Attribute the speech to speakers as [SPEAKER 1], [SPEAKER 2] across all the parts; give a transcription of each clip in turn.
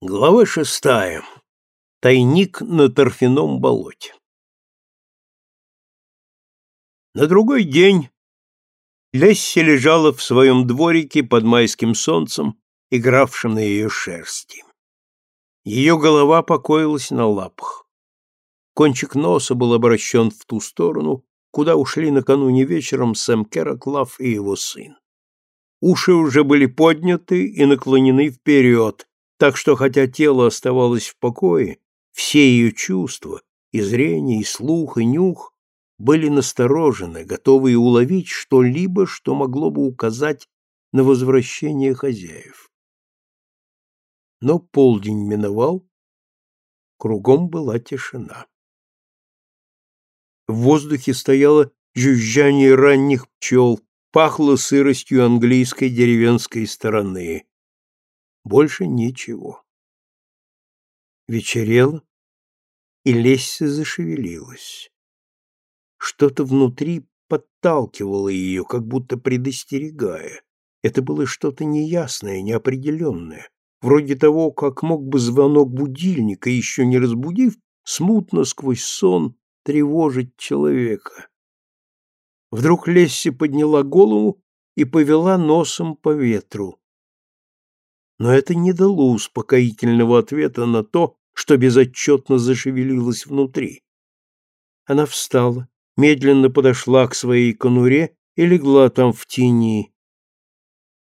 [SPEAKER 1] Глава шестая. Тайник на торфяном болоте. На другой день Лесси лежала в своем дворике под майским солнцем, игравшим на ее шерсти. Ее голова покоилась на лапах. Кончик носа был обращен в ту сторону, куда ушли накануне вечером Сэм Кераклав и его сын. Уши уже были подняты и наклонены вперед, так что хотя тело оставалось в покое, все ее чувства, и зрение, и слух, и нюх, были насторожены, готовые уловить что-либо, что могло бы указать на возвращение хозяев. Но полдень миновал, кругом была тишина. В воздухе стояло жужжание ранних пчел, пахло сыростью английской деревенской стороны. Больше ничего. Вечерело, и Лесси зашевелилась. Что-то внутри подталкивало ее, как будто предостерегая. Это было что-то неясное, неопределенное, вроде того, как мог бы звонок будильника, еще не разбудив, смутно сквозь сон тревожить человека. Вдруг Лесси подняла голову и повела носом по ветру но это не дало успокоительного ответа на то, что безотчетно зашевелилось внутри. Она встала, медленно подошла к своей конуре и легла там в тени.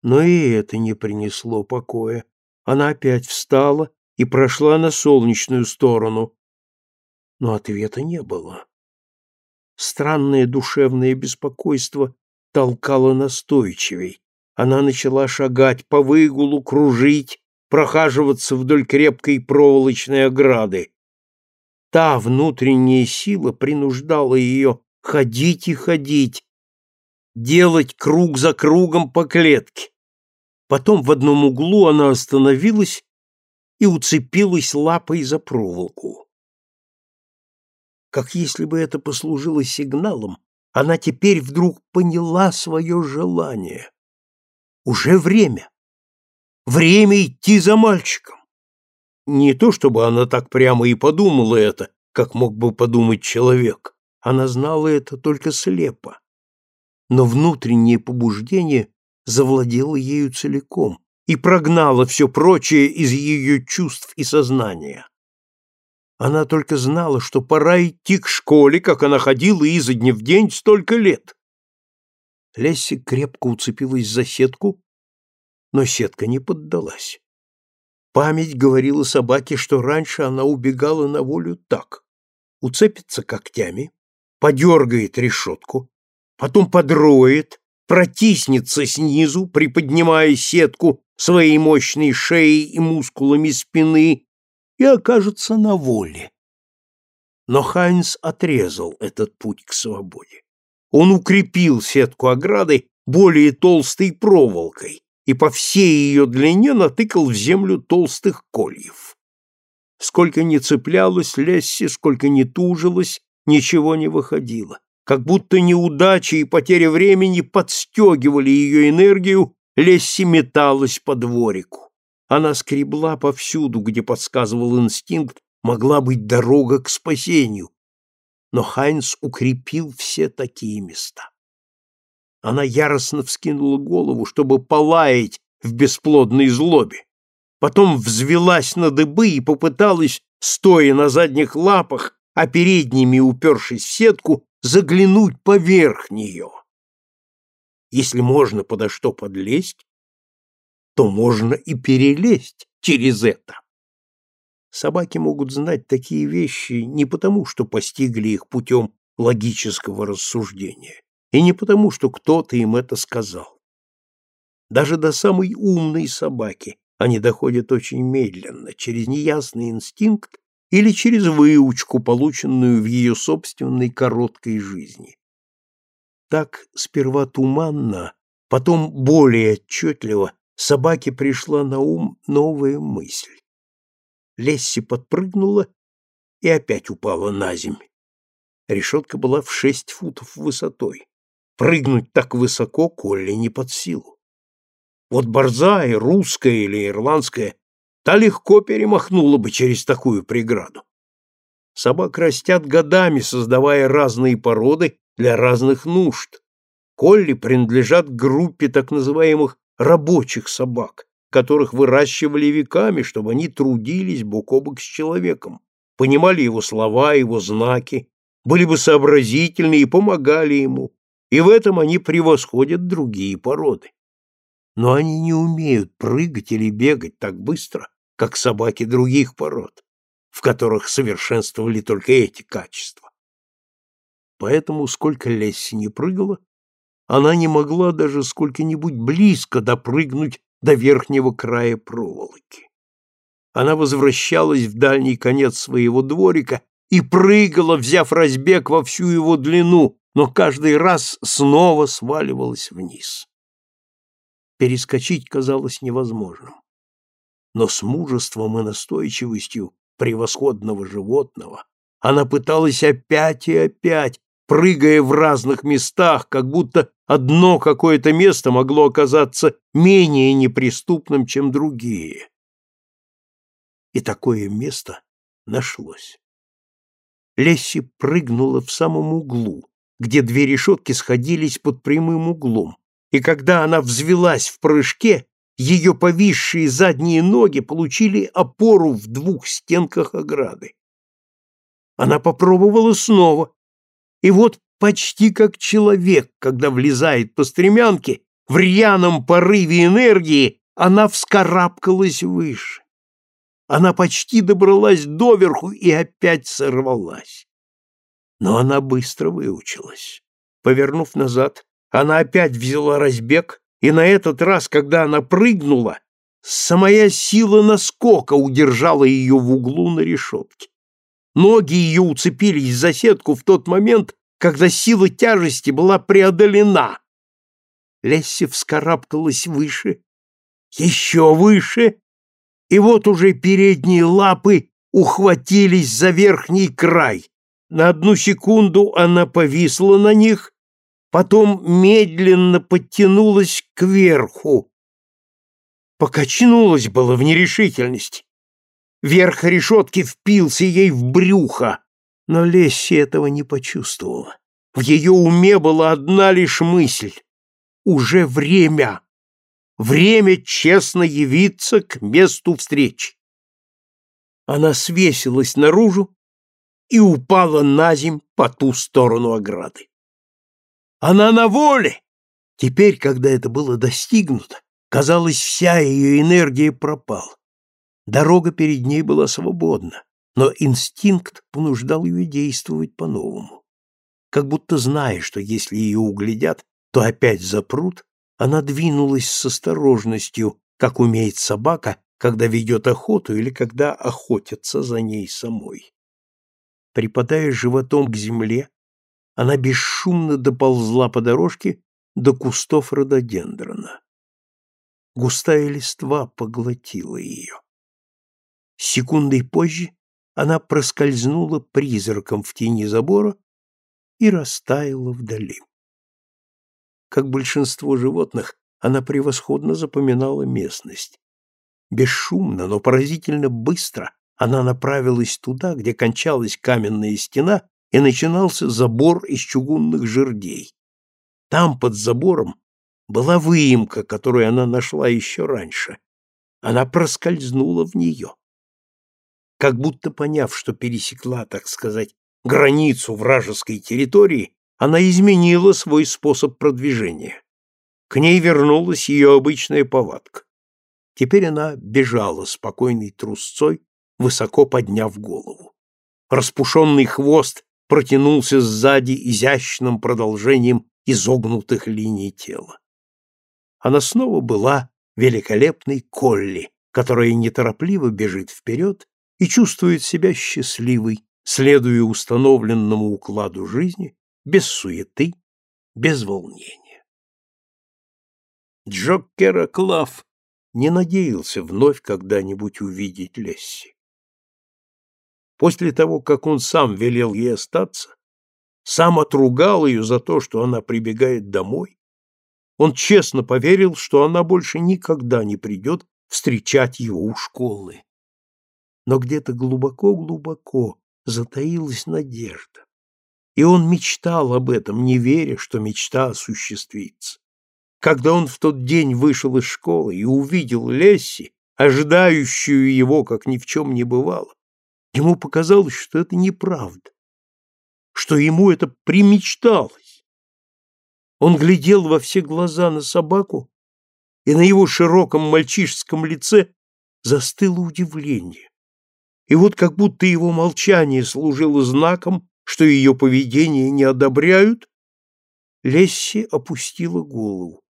[SPEAKER 1] Но и это не принесло покоя. Она опять встала и прошла на солнечную сторону. Но ответа не было. Странное душевное беспокойство толкало настойчивей. Она начала шагать по выгулу, кружить, прохаживаться вдоль крепкой проволочной ограды. Та внутренняя сила принуждала ее ходить и ходить, делать круг за кругом по клетке. Потом в одном углу она остановилась и уцепилась лапой за проволоку. Как если бы это послужило сигналом, она теперь вдруг поняла свое желание. Уже время. Время идти за мальчиком. Не то чтобы она так прямо и подумала это, как мог бы подумать человек. Она знала это только слепо. Но внутреннее побуждение завладело ею целиком и прогнало все прочее из ее чувств и сознания. Она только знала, что пора идти к школе, как она ходила изо дня в день столько лет. Лесси крепко уцепилась за сетку, но сетка не поддалась. Память говорила собаке, что раньше она убегала на волю так. Уцепится когтями, подергает решетку, потом подроет, протиснется снизу, приподнимая сетку своей мощной шеей и мускулами спины и окажется на воле. Но Хайнс отрезал этот путь к свободе. Он укрепил сетку ограды более толстой проволокой и по всей ее длине натыкал в землю толстых кольев. Сколько ни цеплялась Лесси, сколько ни тужилась, ничего не выходило. Как будто неудачи и потеря времени подстегивали ее энергию, Лесси металась по дворику. Она скребла повсюду, где подсказывал инстинкт, могла быть дорога к спасению, но Хайнс укрепил все такие места. Она яростно вскинула голову, чтобы полаять в бесплодной злобе. Потом взвелась на дыбы и попыталась, стоя на задних лапах, а передними упершись в сетку, заглянуть поверх нее. Если можно подо что подлезть, то можно и перелезть через это. Собаки могут знать такие вещи не потому, что постигли их путем логического рассуждения, и не потому, что кто-то им это сказал. Даже до самой умной собаки они доходят очень медленно, через неясный инстинкт или через выучку, полученную в ее собственной короткой жизни. Так сперва туманно, потом более отчетливо собаке пришла на ум новая мысль. Лесси подпрыгнула и опять упала на землю. Решетка была в шесть футов высотой. Прыгнуть так высоко Колли не под силу. Вот борзая, русская или ирландская, та легко перемахнула бы через такую преграду. Собак растят годами, создавая разные породы для разных нужд. Колли принадлежат группе так называемых рабочих собак, которых выращивали веками, чтобы они трудились бок о бок с человеком, понимали его слова, его знаки, были бы сообразительны и помогали ему, и в этом они превосходят другие породы. Но они не умеют прыгать или бегать так быстро, как собаки других пород, в которых совершенствовали только эти качества. Поэтому, сколько Лесси не прыгала, она не могла даже сколько-нибудь близко допрыгнуть до верхнего края проволоки. Она возвращалась в дальний конец своего дворика и прыгала, взяв разбег во всю его длину, но каждый раз снова сваливалась вниз. Перескочить казалось невозможным. Но с мужеством и настойчивостью превосходного животного она пыталась опять и опять, прыгая в разных местах, как будто одно какое-то место могло оказаться менее неприступным, чем другие. И такое место нашлось. Лесси прыгнула в самом углу, где две решетки сходились под прямым углом, и когда она взвелась в прыжке, ее повисшие задние ноги получили опору в двух стенках ограды. Она попробовала снова, и вот почти как человек, когда влезает по стремянке, в рьяном порыве энергии она вскарабкалась выше. Она почти добралась доверху и опять сорвалась. Но она быстро выучилась. Повернув назад, она опять взяла разбег, и на этот раз, когда она прыгнула, самая сила наскока удержала ее в углу на решетке. Ноги ее уцепились за сетку в тот момент, когда сила тяжести была преодолена. Лесси вскарабкалась выше, еще выше, и вот уже передние лапы ухватились за верхний край. На одну секунду она повисла на них, потом медленно подтянулась кверху. Покачнулась было в нерешительности. Верх решетки впился ей в брюхо, но Лесси этого не почувствовала. В ее уме была одна лишь мысль — уже время. Время честно явиться к месту встречи. Она свесилась наружу и упала на земь по ту сторону ограды. Она на воле! Теперь, когда это было достигнуто, казалось, вся ее энергия пропала. Дорога перед ней была свободна, но инстинкт понуждал ее действовать по-новому. Как будто зная, что если ее углядят, то опять запрут, она двинулась с осторожностью, как умеет собака, когда ведет охоту или когда охотятся за ней самой. Припадая животом к земле, она бесшумно доползла по дорожке до кустов рододендрона. Густая листва поглотила ее. Секундой позже она проскользнула призраком в тени забора и растаяла вдали. Как большинство животных, она превосходно запоминала местность. Бесшумно, но поразительно быстро она направилась туда, где кончалась каменная стена и начинался забор из чугунных жердей. Там, под забором, была выемка, которую она нашла еще раньше. Она проскользнула в нее. Как будто поняв, что пересекла, так сказать, границу вражеской территории, она изменила свой способ продвижения. К ней вернулась ее обычная повадка. Теперь она бежала спокойной трусцой, высоко подняв голову. Распушенный хвост протянулся сзади изящным продолжением изогнутых линий тела. Она снова была великолепной Колли, которая неторопливо бежит вперед и чувствует себя счастливой, следуя установленному укладу жизни, без суеты, без волнения. Джоккера Клав не надеялся вновь когда-нибудь увидеть Лесси. После того, как он сам велел ей остаться, сам отругал ее за то, что она прибегает домой, он честно поверил, что она больше никогда не придет встречать его у школы. Но где-то глубоко-глубоко затаилась надежда. И он мечтал об этом, не веря, что мечта осуществится. Когда он в тот день вышел из школы и увидел Лесси, ожидающую его, как ни в чем не бывало, ему показалось, что это неправда, что ему это примечталось. Он глядел во все глаза на собаку, и на его широком мальчишеском лице застыло удивление. И вот как будто его молчание служило знаком, что ее поведение не одобряют, Лесси опустила голову.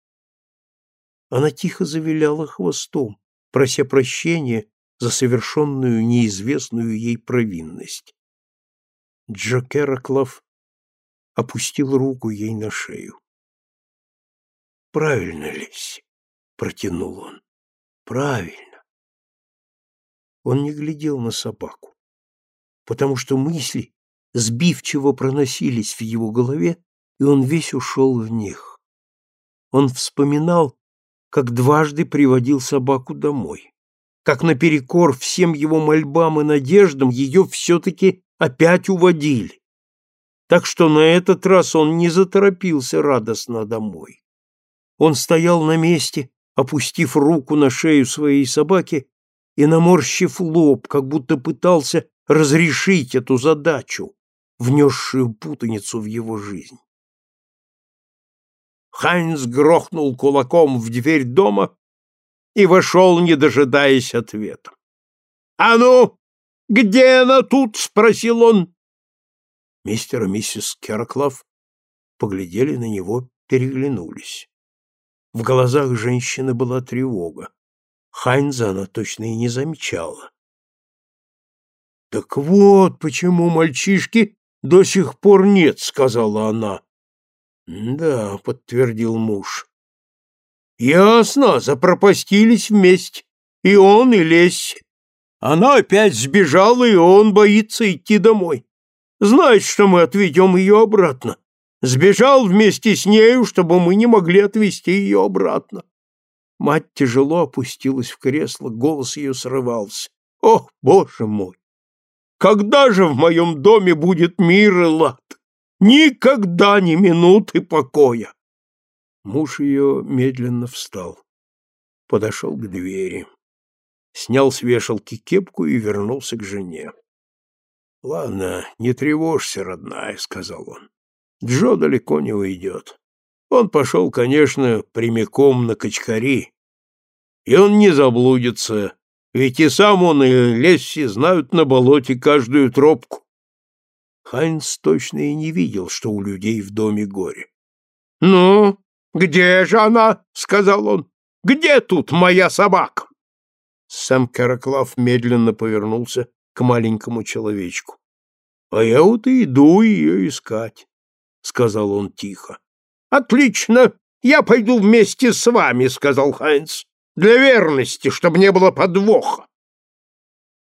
[SPEAKER 1] Она тихо завиляла хвостом, прося прощения за совершенную неизвестную ей провинность. Джокераклав опустил руку ей на шею. «Правильно, Лесси», — протянул он, — «правильно». Он не глядел на собаку, потому что мысли сбивчиво проносились в его голове, и он весь ушел в них. Он вспоминал, как дважды приводил собаку домой, как наперекор всем его мольбам и надеждам ее все-таки опять уводили. Так что на этот раз он не заторопился радостно домой. Он стоял на месте, опустив руку на шею своей собаки и наморщив лоб, как будто пытался разрешить эту задачу, внесшую путаницу в его жизнь. Хайнс грохнул кулаком в дверь дома и вошел, не дожидаясь ответа. — А ну, где она тут? — спросил он. Мистер и миссис Керклав поглядели на него, переглянулись. В глазах женщины была тревога. Хайнза она точно и не замечала. — Так вот, почему мальчишки до сих пор нет, — сказала она. Да, подтвердил муж. Ясно, запропастились вместе. И он, и Лесь. Она опять сбежала, и он боится идти домой. Знает, что мы отведем ее обратно. Сбежал вместе с нею, чтобы мы не могли отвезти ее обратно. Мать тяжело опустилась в кресло, голос ее срывался. О, боже мой! Когда же в моем доме будет мир и лад? Никогда ни минуты покоя. Муж ее медленно встал, подошел к двери, снял с вешалки кепку и вернулся к жене. — Ладно, не тревожься, родная, — сказал он. — Джо далеко не уйдет. Он пошел, конечно, прямиком на качкари. И он не заблудится, ведь и сам он, и Лесси знают на болоте каждую тропку. Хайнс точно и не видел, что у людей в доме горе. — Ну, где же она? — сказал он. — Где тут моя собака? Сам Караклав медленно повернулся к маленькому человечку. — А я вот и иду ее искать, — сказал он тихо. — Отлично, я пойду вместе с вами, — сказал Хайнс, — для верности, чтобы не было подвоха.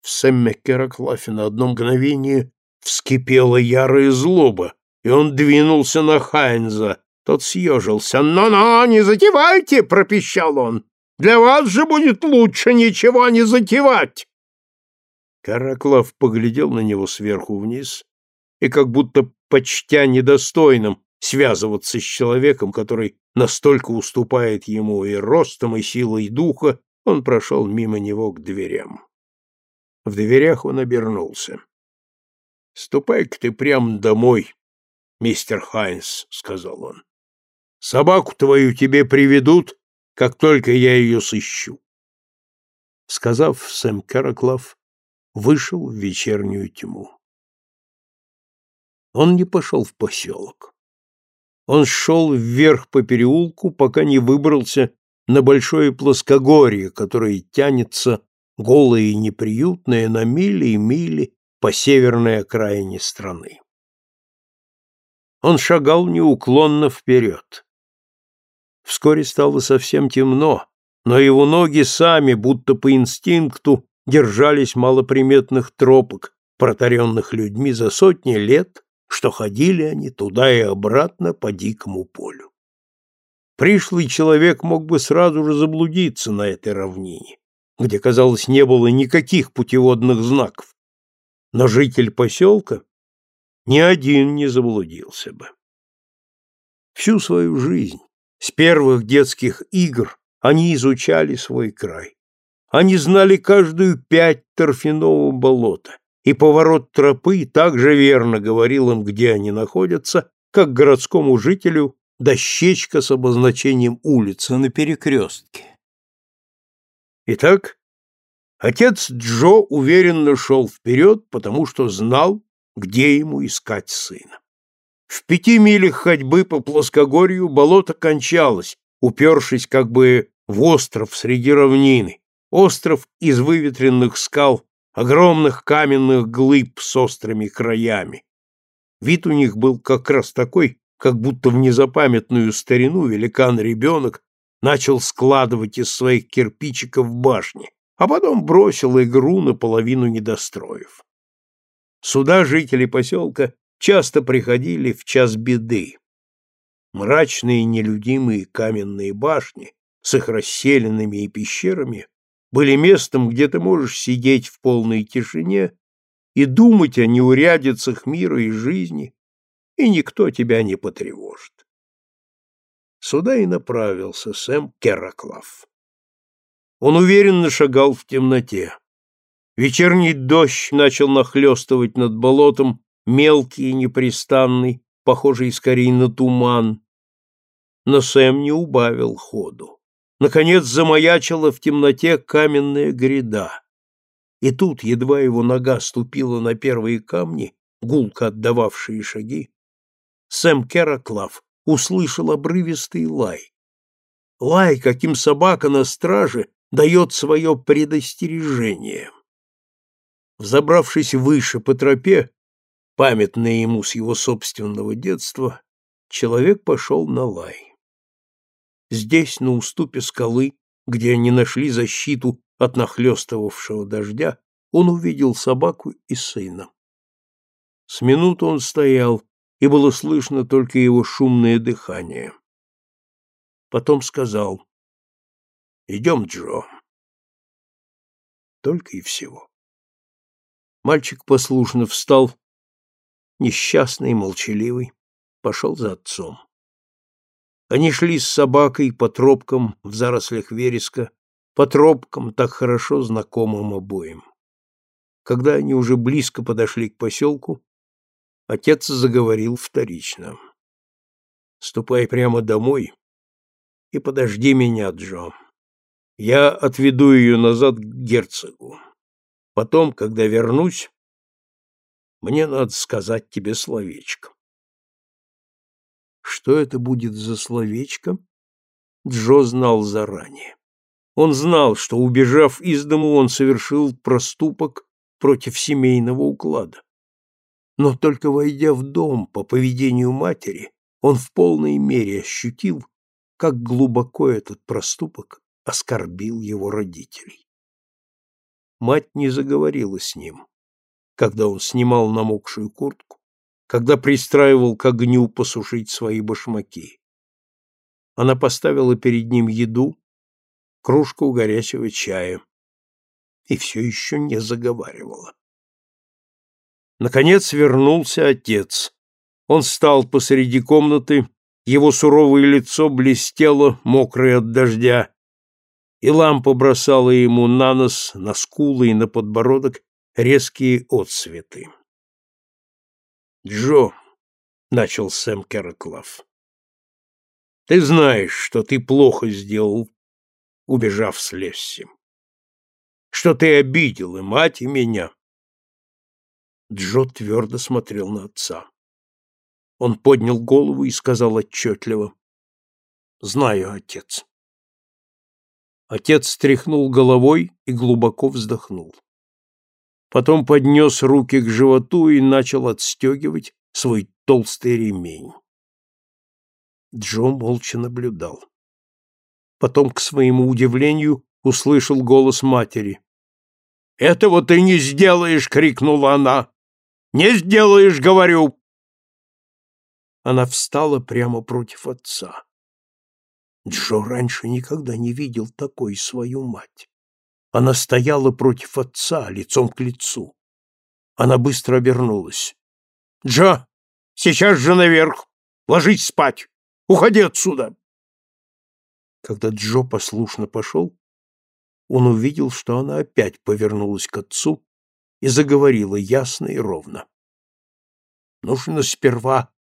[SPEAKER 1] В Сэмме Кераклафе на одно мгновение Вскипела ярая злоба, и он двинулся на Хайнза. Тот съежился. «Но-но, не затевайте!» — пропищал он. «Для вас же будет лучше ничего не затевать!» Караклав поглядел на него сверху вниз и, как будто почтя недостойным связываться с человеком, который настолько уступает ему и ростом, и силой духа, он прошел мимо него к дверям. В дверях он обернулся. — Ступай-ка ты прямо домой, мистер Хайнс, — сказал он. — Собаку твою тебе приведут, как только я ее сыщу. Сказав, Сэм Караклав вышел в вечернюю тьму. Он не пошел в поселок. Он шел вверх по переулку, пока не выбрался на большое плоскогорье, которое тянется голое и неприютное на мили и мили по северной окраине страны. Он шагал неуклонно вперед. Вскоре стало совсем темно, но его ноги сами, будто по инстинкту, держались малоприметных тропок, протаренных людьми за сотни лет, что ходили они туда и обратно по дикому полю. Пришлый человек мог бы сразу же заблудиться на этой равнине, где, казалось, не было никаких путеводных знаков. Но житель поселка ни один не заблудился бы. Всю свою жизнь, с первых детских игр, они изучали свой край. Они знали каждую пять торфяного болота, и поворот тропы так же верно говорил им, где они находятся, как городскому жителю дощечка с обозначением улицы на перекрестке. Итак, отец Джо уверенно шел вперед, потому что знал, где ему искать сына. В пяти милях ходьбы по плоскогорью болото кончалось, упершись как бы в остров среди равнины, остров из выветренных скал, огромных каменных глыб с острыми краями. Вид у них был как раз такой, как будто в незапамятную старину великан-ребенок начал складывать из своих кирпичиков башни, а потом бросил игру наполовину недостроив. Сюда жители поселка часто приходили в час беды. Мрачные нелюдимые каменные башни с их расселенными и пещерами были местом, где ты можешь сидеть в полной тишине и думать о неурядицах мира и жизни, и никто тебя не потревожит. Сюда и направился Сэм Кераклав. Он уверенно шагал в темноте. Вечерний дождь начал нахлестывать над болотом, мелкий и непрестанный, похожий скорее на туман. Но Сэм не убавил ходу. Наконец замаячила в темноте каменная гряда. И тут, едва его нога ступила на первые камни, гулко отдававшие шаги, Сэм Кераклав услышал обрывистый лай. Лай, каким собака на страже дает свое предостережение. Взобравшись выше по тропе, памятной ему с его собственного детства, человек пошел на лай. Здесь, на уступе скалы, где они нашли защиту от нахлестывавшего дождя, он увидел собаку и сына. С минуту он стоял, и было слышно только его шумное дыхание. Потом сказал, «Идем, Джо». Только и всего. Мальчик послушно встал, несчастный, молчаливый, пошел за отцом. Они шли с собакой по тропкам в зарослях вереска, по тропкам, так хорошо знакомым обоим. Когда они уже близко подошли к поселку, Отец заговорил вторично. «Ступай прямо домой и подожди меня, Джо. Я отведу ее назад к герцогу. Потом, когда вернусь, мне надо сказать тебе словечко». Что это будет за словечко? Джо знал заранее. Он знал, что, убежав из дому, он совершил проступок против семейного уклада. Но только войдя в дом по поведению матери, он в полной мере ощутил, как глубоко этот проступок оскорбил его родителей. Мать не заговорила с ним, когда он снимал намокшую куртку, когда пристраивал к огню посушить свои башмаки. Она поставила перед ним еду, кружку горячего чая и все еще не заговаривала. Наконец вернулся отец. Он стал посреди комнаты, его суровое лицо блестело, мокрое от дождя, и лампа бросала ему на нос, на скулы и на подбородок резкие отсветы. «Джо», — начал Сэм Кераклав, — «ты знаешь, что ты плохо сделал, убежав с Лесси, что ты обидел и мать, и меня. Джо твердо смотрел на отца. Он поднял голову и сказал отчетливо. «Знаю, отец». Отец стряхнул головой и глубоко вздохнул. Потом поднес руки к животу и начал отстегивать свой толстый ремень. Джо молча наблюдал. Потом, к своему удивлению, услышал голос матери. «Этого ты не сделаешь!» — крикнула она. Не сделаешь, говорю!» Она встала прямо против отца. Джо раньше никогда не видел такой свою мать. Она стояла против отца, лицом к лицу. Она быстро обернулась. «Джо, сейчас же наверх! Ложись спать! Уходи отсюда!» Когда Джо послушно пошел, он увидел, что она опять повернулась к отцу и заговорила ясно и ровно. «Нужно сперва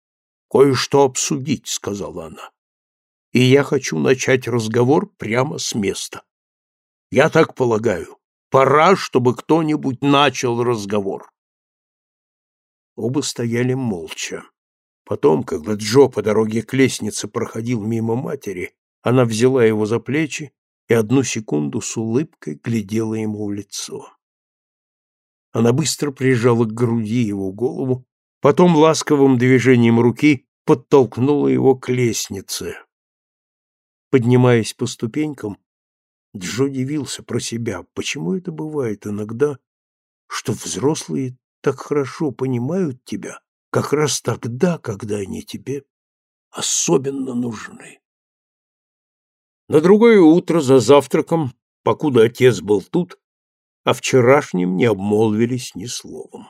[SPEAKER 1] кое-что обсудить», — сказала она. «И я хочу начать разговор прямо с места. Я так полагаю, пора, чтобы кто-нибудь начал разговор». Оба стояли молча. Потом, когда Джо по дороге к лестнице проходил мимо матери, она взяла его за плечи и одну секунду с улыбкой глядела ему в лицо. Она быстро прижала к груди его голову, потом ласковым движением руки подтолкнула его к лестнице. Поднимаясь по ступенькам, Джо удивился про себя, почему это бывает иногда, что взрослые так хорошо понимают тебя как раз тогда, когда они тебе особенно нужны. На другое утро за завтраком, покуда отец был тут, о вчерашнем не обмолвились ни словом.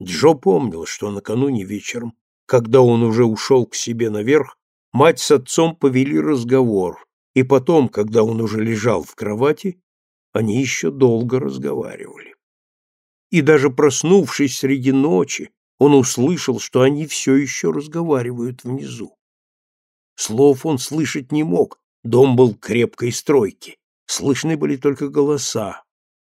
[SPEAKER 1] Джо помнил, что накануне вечером, когда он уже ушел к себе наверх, мать с отцом повели разговор, и потом, когда он уже лежал в кровати, они еще долго разговаривали. И даже проснувшись среди ночи, он услышал, что они все еще разговаривают внизу. Слов он слышать не мог, дом был крепкой стройки. Слышны были только голоса.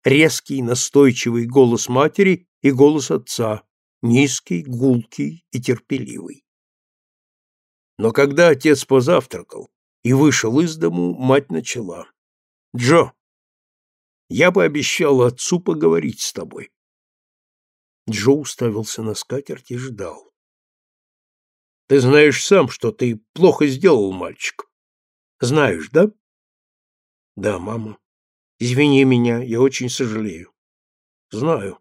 [SPEAKER 1] Резкий, настойчивый голос матери и голос отца, низкий, гулкий и терпеливый. Но когда отец позавтракал и вышел из дому, мать начала. «Джо, я пообещал отцу поговорить с тобой». Джо уставился на скатерть и ждал. Ты знаешь сам, что ты плохо сделал, мальчик. Знаешь, да? Да, мама. Извини меня, я очень сожалею. Знаю.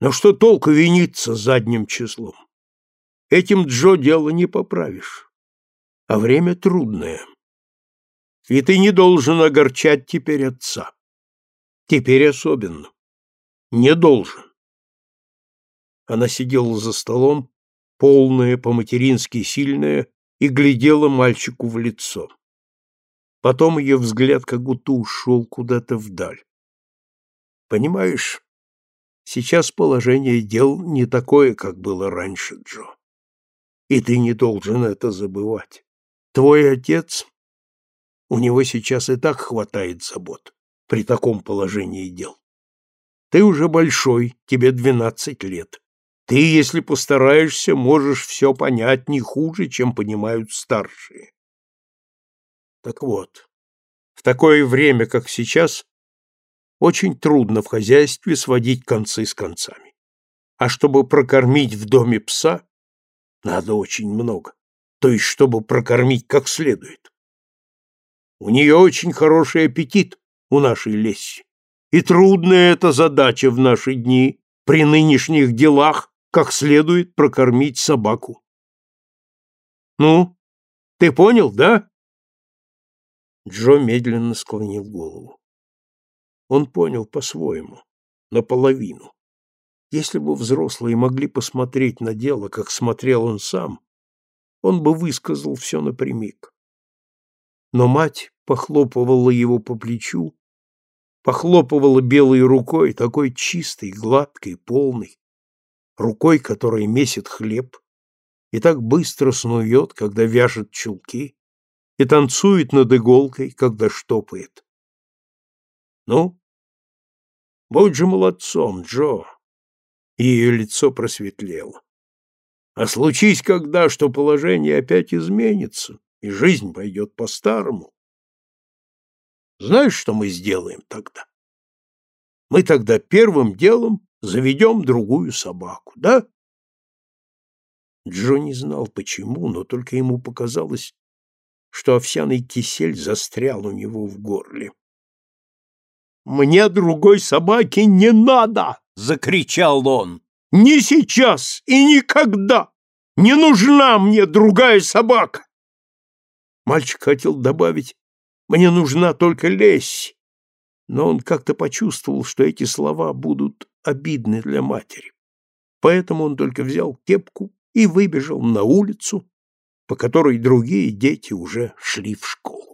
[SPEAKER 1] Но что толку виниться задним числом? Этим Джо дело не поправишь. А время трудное. И ты не должен огорчать теперь отца. Теперь особенно. Не должен. Она сидела за столом, полная, по-матерински сильная, и глядела мальчику в лицо. Потом ее взгляд как будто ушел куда-то вдаль. Понимаешь, сейчас положение дел не такое, как было раньше, Джо. И ты не должен это забывать. Твой отец, у него сейчас и так хватает забот при таком положении дел. Ты уже большой, тебе двенадцать лет. Ты, если постараешься, можешь все понять не хуже, чем понимают старшие. Так вот, в такое время, как сейчас, очень трудно в хозяйстве сводить концы с концами. А чтобы прокормить в доме пса, надо очень много. То есть, чтобы прокормить как следует. У нее очень хороший аппетит, у нашей Лесси. И трудная эта задача в наши дни, при нынешних делах, как следует прокормить собаку. Ну, ты понял, да? Джо медленно склонил голову. Он понял по-своему, наполовину. Если бы взрослые могли посмотреть на дело, как смотрел он сам, он бы высказал все напрямик. Но мать похлопывала его по плечу, похлопывала белой рукой, такой чистой, гладкой, полной, рукой, которая месит хлеб, и так быстро снует, когда вяжет чулки, и танцует над иголкой, когда штопает. Ну, будь же молодцом, Джо. Ее лицо просветлело. А случись когда, что положение опять изменится, и жизнь пойдет по-старому. Знаешь, что мы сделаем тогда? Мы тогда первым делом заведем другую собаку, да? Джо не знал почему, но только ему показалось, что овсяный кисель застрял у него в горле. «Мне другой собаки не надо!» — закричал он. «Не сейчас и никогда! Не нужна мне другая собака!» Мальчик хотел добавить «Мне нужна только Лесси», но он как-то почувствовал, что эти слова будут обидны для матери. Поэтому он только взял кепку и выбежал на улицу, по которой другие дети уже шли в школу.